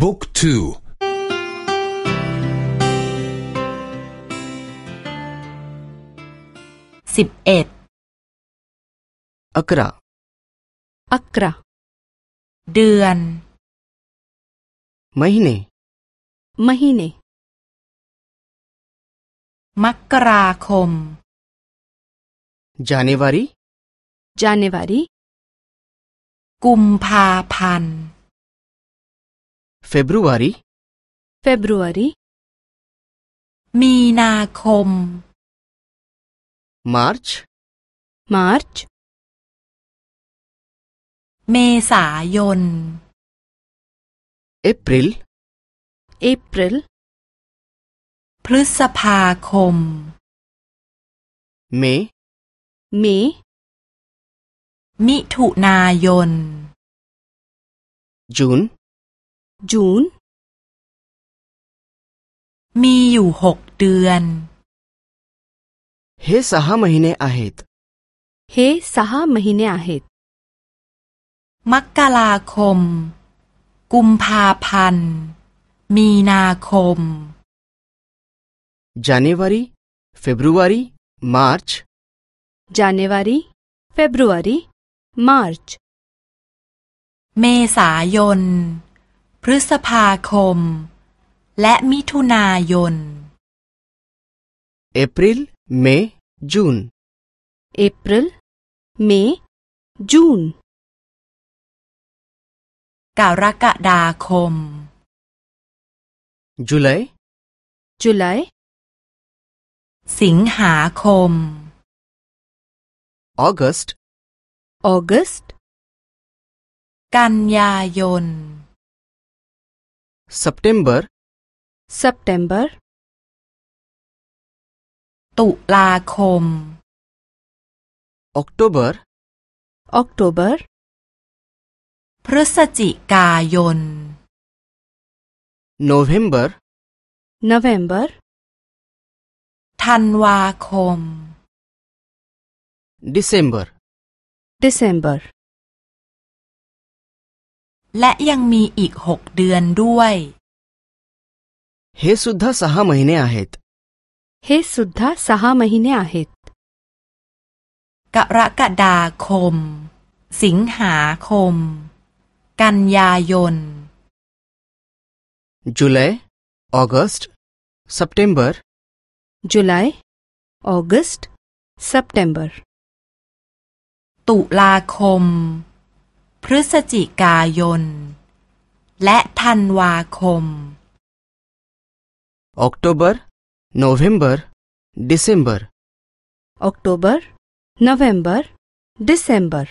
บุ๊กทูสิบเอ็ดอักระอักระเดือนมหิเนมหิเนมกราคม January January กุมภาพันธ์ Februari Februari มีนาคม March March เมษายน April April พฤษภาคม May May มิถุนายน June จูนมีอยู่หกเดือนเฮสหามหินเนอาเหตเฮสหามหินเนอาเหตมักกะลาคมกุมภาพันธ์มีนาคมจัน j a n เฟบร f วารีมาร์ชจัน j a n u a r เฟบร r วารีมาร์ชเมษายนพฤษภาคม และมิถุนายน April May June April May June กรกฎาคม July July สิงหาคม August August กันยายน September September ตุลาคม October October พฤศจิกายน November November ธันวาคม December December และยังมีอีกหกเดือนด้วยเฮสุดทาสหมหินเาอเฮตเฮสุดทาสหมหินเาอเฮตกรกดาคม สิงหาคม กันยายนจลยออ July August เบอร์ m b ล r j ออ y August s e p t เบอร์ ตุลาคมพฤศจิกายน และธันวาคม October November December October November December